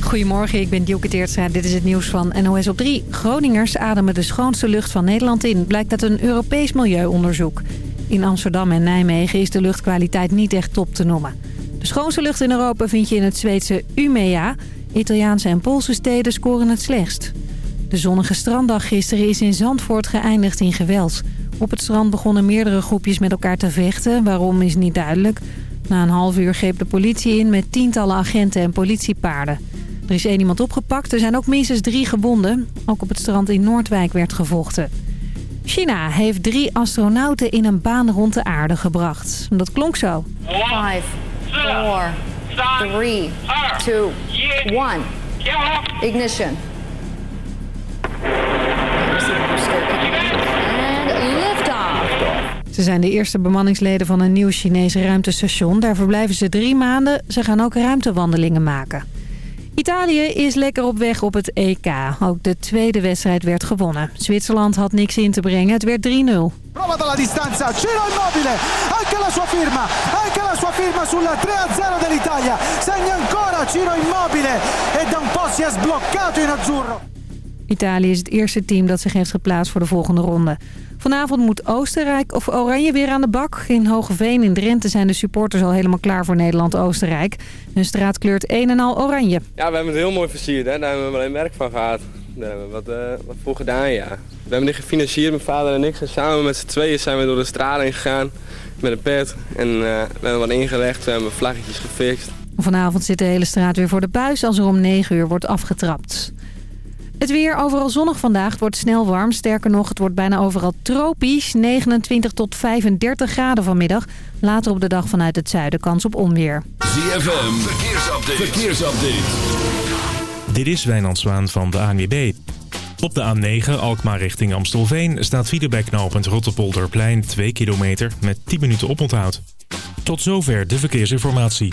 Goedemorgen, ik ben Dielke Teertstra. Dit is het nieuws van NOS op 3. Groningers ademen de schoonste lucht van Nederland in. Blijkt uit een Europees milieuonderzoek. In Amsterdam en Nijmegen is de luchtkwaliteit niet echt top te noemen. De schoonste lucht in Europa vind je in het Zweedse Umea. Italiaanse en Poolse steden scoren het slechtst. De zonnige stranddag gisteren is in Zandvoort geëindigd in geweld. Op het strand begonnen meerdere groepjes met elkaar te vechten. Waarom is niet duidelijk. Na een half uur greep de politie in met tientallen agenten en politiepaarden. Er is één iemand opgepakt, er zijn ook minstens drie gewonden. Ook op het strand in Noordwijk werd gevochten. China heeft drie astronauten in een baan rond de aarde gebracht. Dat klonk zo. 5, 4, 3, 2, 1. Ignition. Ze zijn de eerste bemanningsleden van een nieuw Chinese ruimtestation. Daar verblijven ze drie maanden. Ze gaan ook ruimtewandelingen maken. Italië is lekker op weg op het EK. Ook de tweede wedstrijd werd gewonnen. Zwitserland had niks in te brengen. Het werd 3-0. Prova dalla distanza, Ciro Immobile, anche la sua firma, anche la sua firma sulla 3-0 dell'Italia. Segna ancora Ciro Immobile e da un po' si è sbloccato in azzurro. Italië is het eerste team dat zich heeft geplaatst voor de volgende ronde. Vanavond moet Oostenrijk of Oranje weer aan de bak. In Hogeveen in Drenthe zijn de supporters al helemaal klaar voor Nederland-Oostenrijk. Hun straat kleurt een en al oranje. Ja, we hebben het heel mooi versierd. Hè? Daar hebben we alleen werk van gehad. Daar hebben we wat, uh, wat voor gedaan, ja. We hebben dit gefinancierd, mijn vader en ik. En samen met z'n tweeën zijn we door de straat heen gegaan met een pet. En uh, we hebben wat ingelegd, we hebben vlaggetjes gefixt. Vanavond zit de hele straat weer voor de buis als er om 9 uur wordt afgetrapt. Het weer overal zonnig vandaag. Het wordt snel warm. Sterker nog, het wordt bijna overal tropisch. 29 tot 35 graden vanmiddag. Later op de dag vanuit het zuiden kans op onweer. ZFM, verkeersupdate. verkeersupdate. Dit is Wijnand Zwaan van de ANWB. Op de A9 Alkmaar richting Amstelveen staat file bij knooppunt Rotterpolderplein 2 kilometer met 10 minuten oponthoud. Tot zover de verkeersinformatie.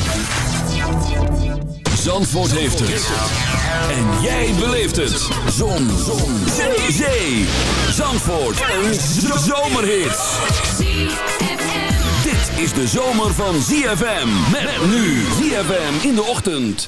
Zandvoort heeft het. En jij beleeft het. Zon. Zon. Zee. Zee. Zandvoort. Een zomerhit. Dit is de zomer van ZFM. Met nu ZFM in de ochtend.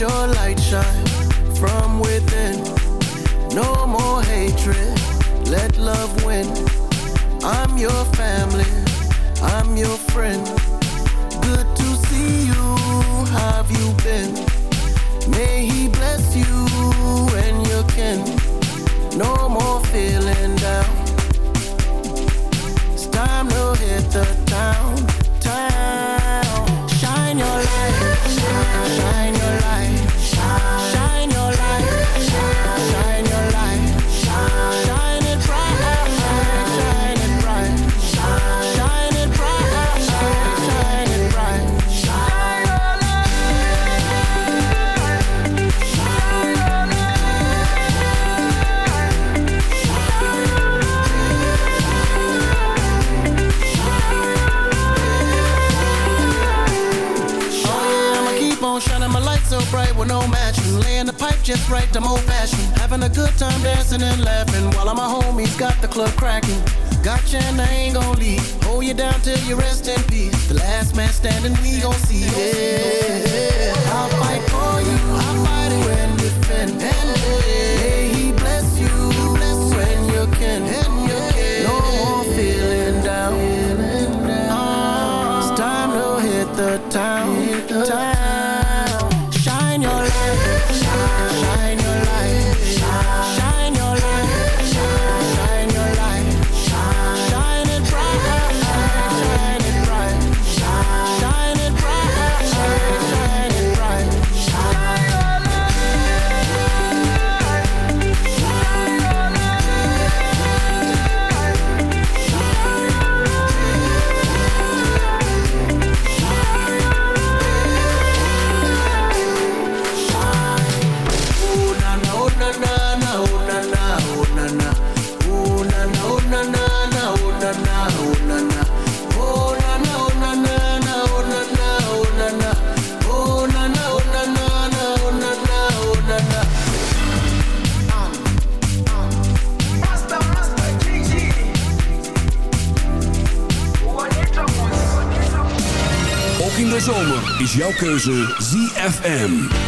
your light shine from within. No more hatred, let love win. I'm your family, I'm your friend. Good to see you, have you been? May he bless you and your kin. No more feeling down. It's time to hit the town just right, I'm old fashioned. Having a good time dancing and laughing while all my homies got the club cracking. Gotcha, and I ain't gon' leave. Hold you down till you rest in peace. The last man standing, we gon' see. Yeah, I'll fight for you. I'll fight it when defending. May he bless you, when you can. jouw keuze ZFM.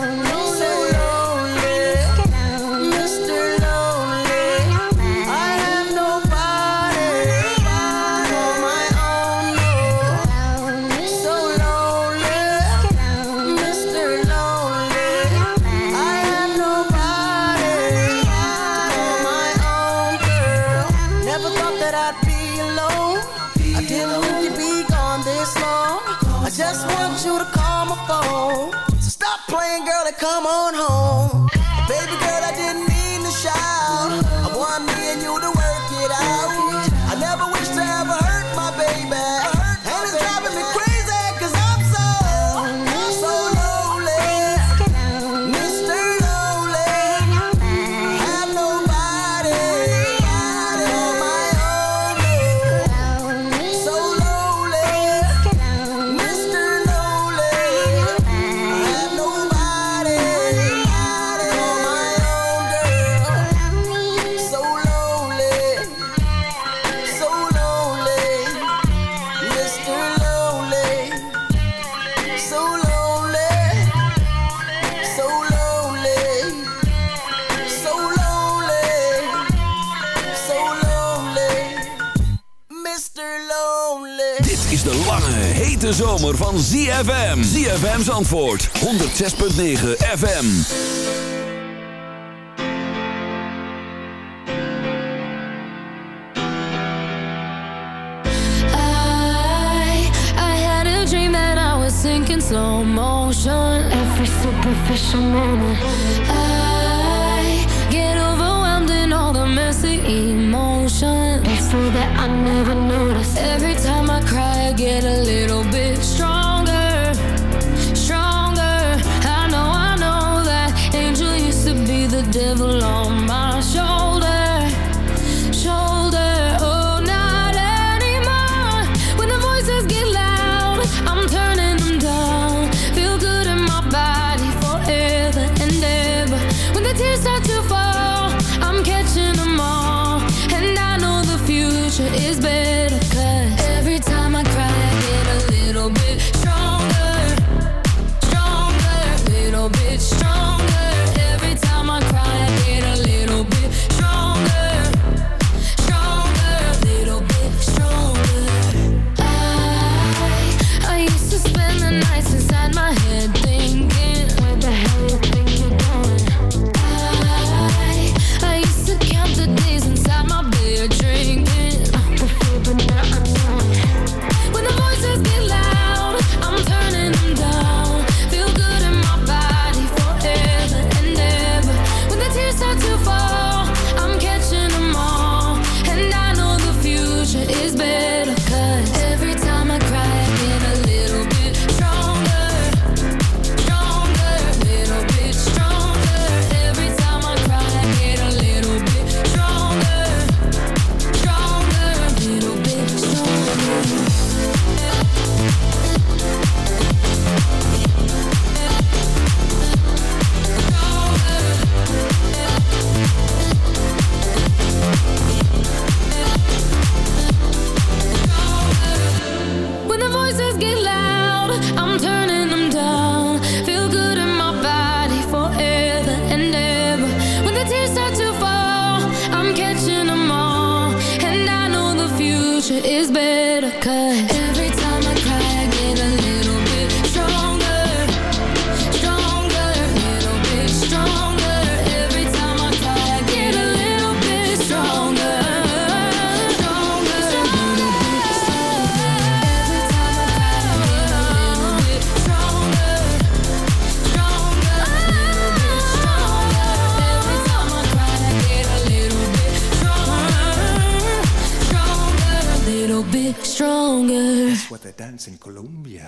Zomer van ZFM. ZFM's antwoord, 106.9 FM. I, I had a dream that I was sinking slow motion. Every superficial moment. I bit stronger. That's what they dance in Colombia.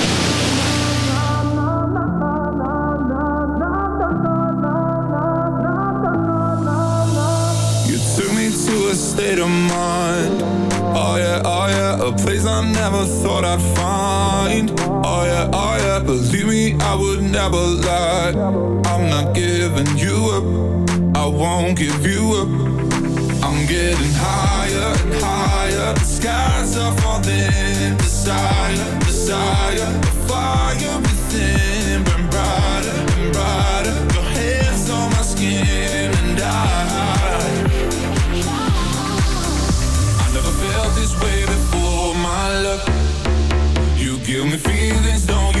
A state of mind. Oh yeah, oh yeah, a place I never thought I'd find. Oh yeah, oh yeah, believe me, I would never lie. I'm not giving you up. I won't give you up. I'm getting higher and higher. The skies are falling. Desire, desire, Give me feelings, don't you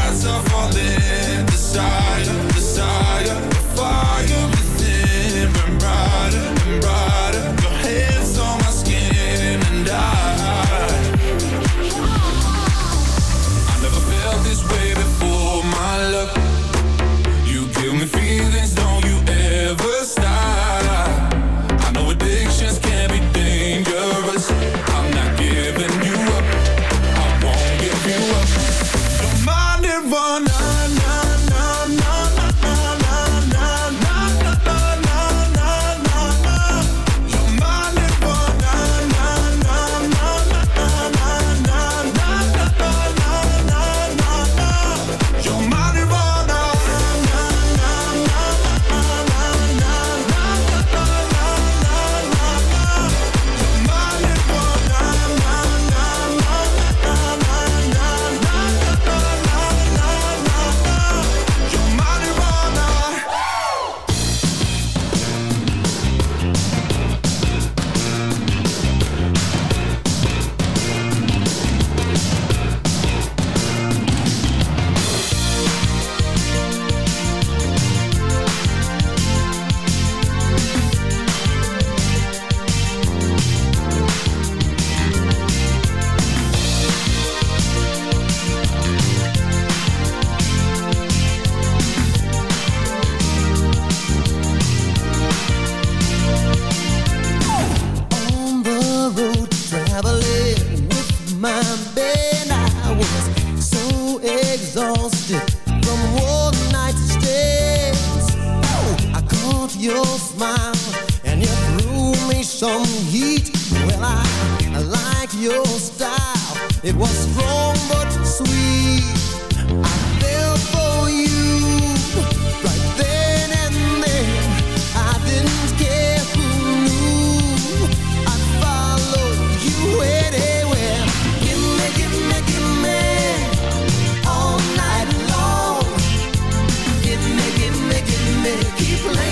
Play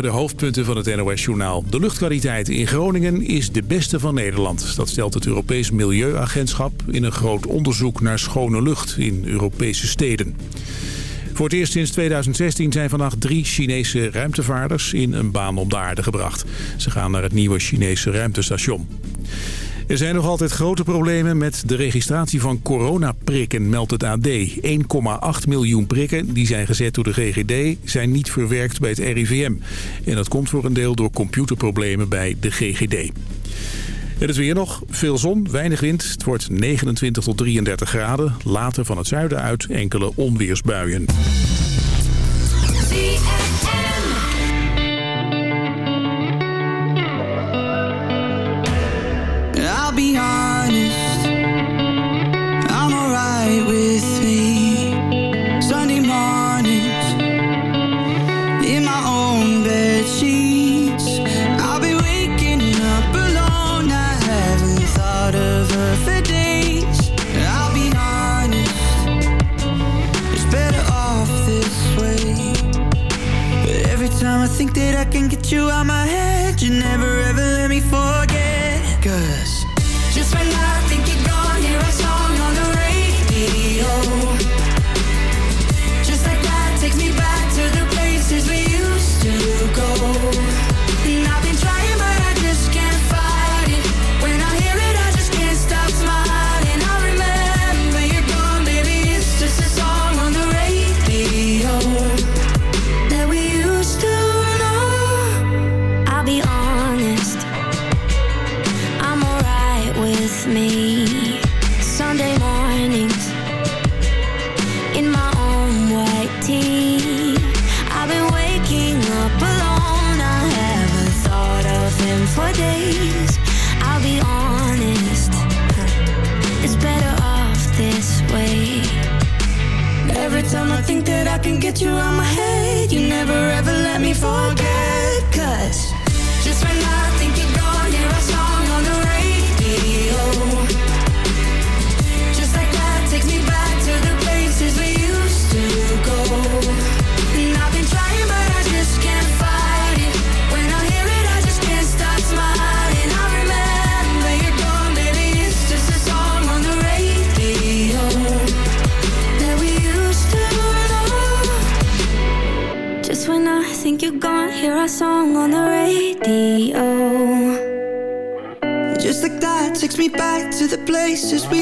De hoofdpunten van het NOS-journaal. De luchtkwaliteit in Groningen is de beste van Nederland. Dat stelt het Europees Milieuagentschap in een groot onderzoek naar schone lucht in Europese steden. Voor het eerst sinds 2016 zijn vannacht drie Chinese ruimtevaarders in een baan op de aarde gebracht. Ze gaan naar het nieuwe Chinese ruimtestation. Er zijn nog altijd grote problemen met de registratie van coronaprikken, meldt het AD. 1,8 miljoen prikken die zijn gezet door de GGD zijn niet verwerkt bij het RIVM. En dat komt voor een deel door computerproblemen bij de GGD. Het is weer nog veel zon, weinig wind. Het wordt 29 tot 33 graden. Later van het zuiden uit enkele onweersbuien. is we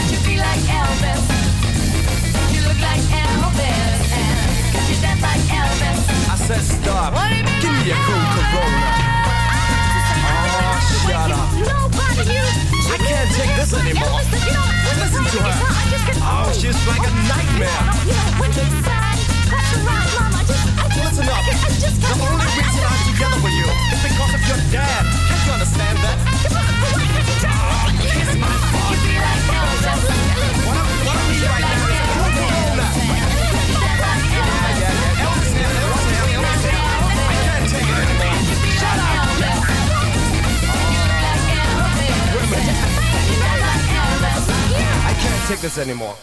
I said stop. What do you mean Give me a cool Corona. Oh, shut up. I can't take this anymore. Listen to her. Oh, she's like a nightmare. Take this anymore.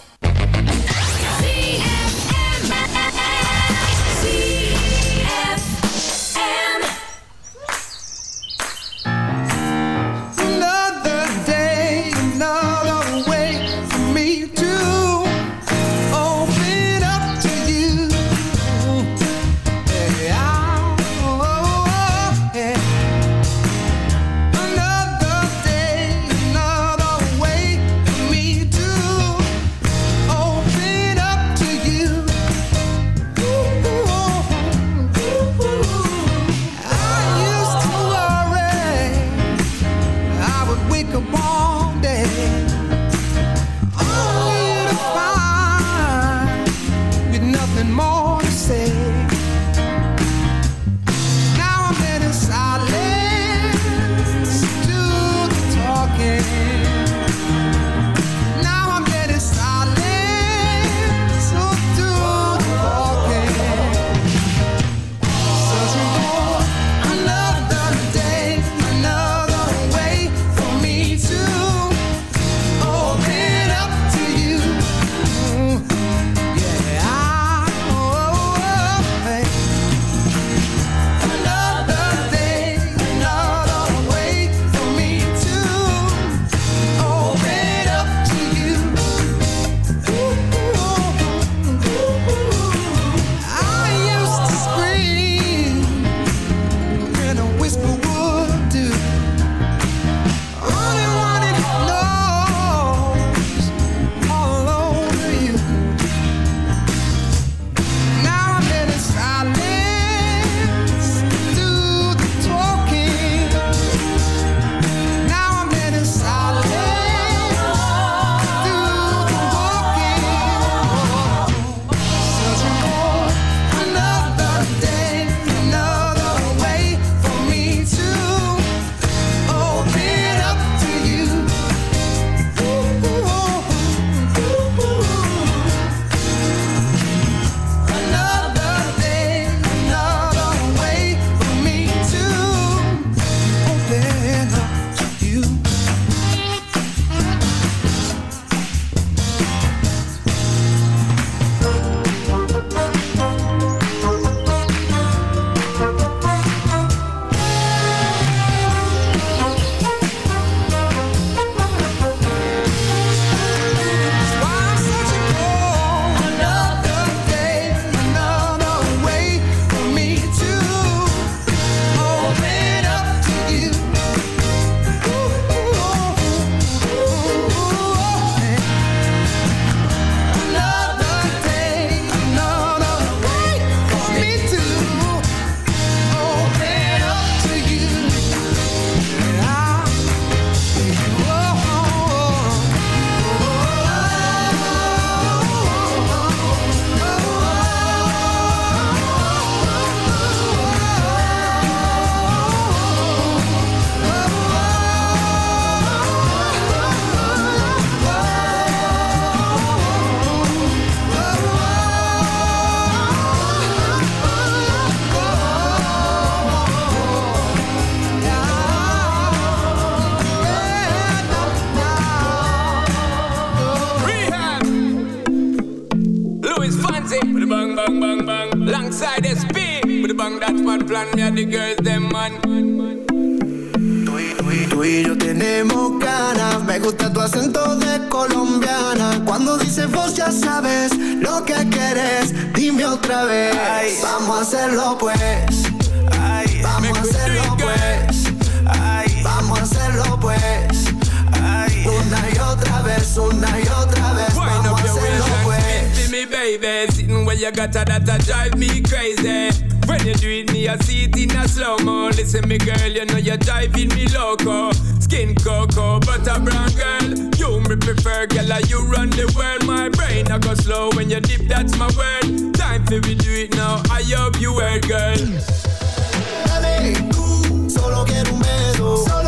Otra vez. Vamos a hacerlo pues. Vamos a hacerlo pues. Vamos a hacerlo pues. Una y otra vez, una y otra vez. Vamos a hacerlo pues. me, baby. Sitting where you got that a drive me crazy. When you do it, me I see it in a slow mo. Listen, me girl, you know you're driving me loco. Skin cocoa, butter brown girl. You me prefer, girl, like you run the world. My brain I go slow when you dip, that's my word. Time for we do it now. I hope you heard, girl. Dale, solo quiero un beso. Solo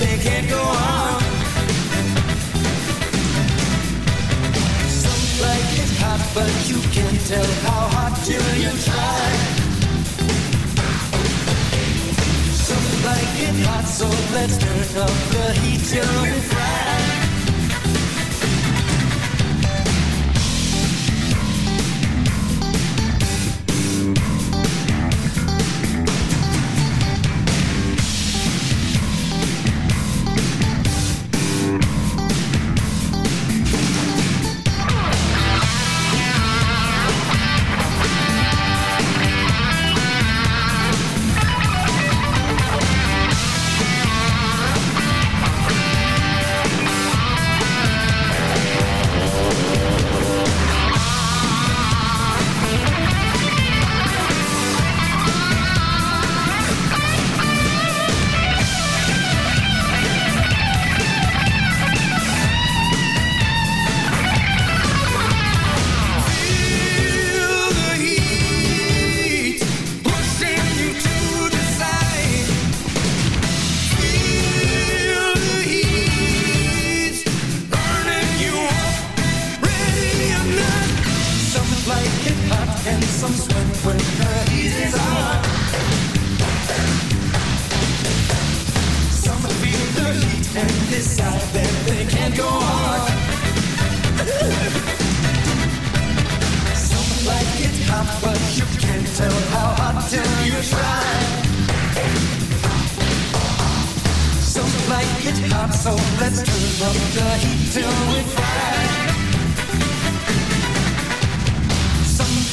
They can't go on. Some like it hot, but you can't tell how you try. Some like it hot, so let's turn up the heat till we fry.